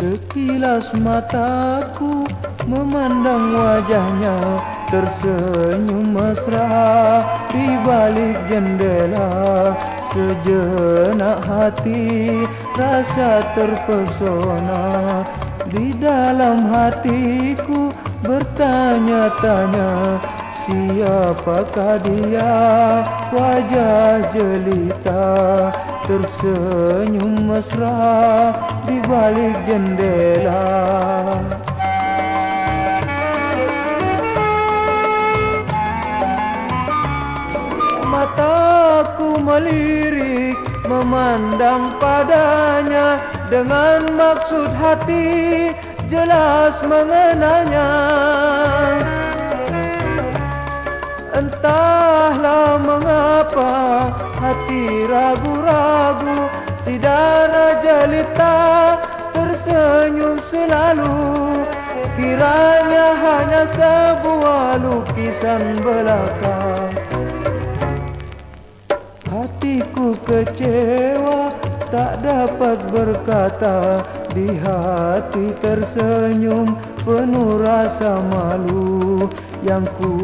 Kilas mataku memandang wajahnya Tersenyum mesra. Di balik jendela Sejenak hati rasa terpesona. Di dalam hatiku bertanya-tanya Siapakah dia? Wajah jelita Tersenyum mesra di balik jendela. Mataku melirik memandang padanya. Dengan maksud hati jelas mengenalnya Entahlah mengapa hati ragu-ragu Si darah jelita tersenyum selalu. Kiranya hanya sebuah lukisan belakang. Hatiku kecewa tak dapat berkata. Di hati tersenyum penuh rasa malu. Yang ku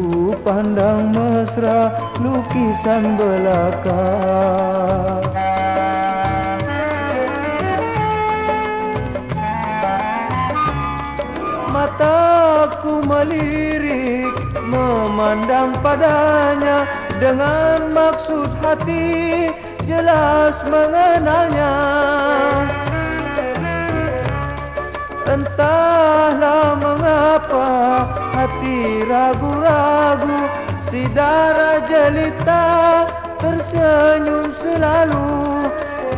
pandang mesra lukisan belaka Mataku melirik memandang padanya Dengan maksud hati jelas mengenalnya. Entahlah mengapa hati ragu-ragu Si darah jelita tersenyum selalu.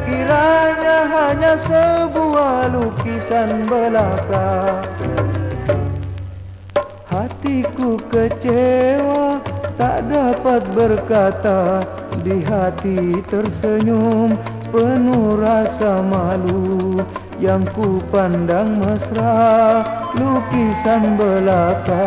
Kiranya hanya sebuah lukisan belaka Hatiku kecewa tak dapat berkata. Di hati tersenyum penuh rasa malu. Yang ku pandang mesra lukisan belaka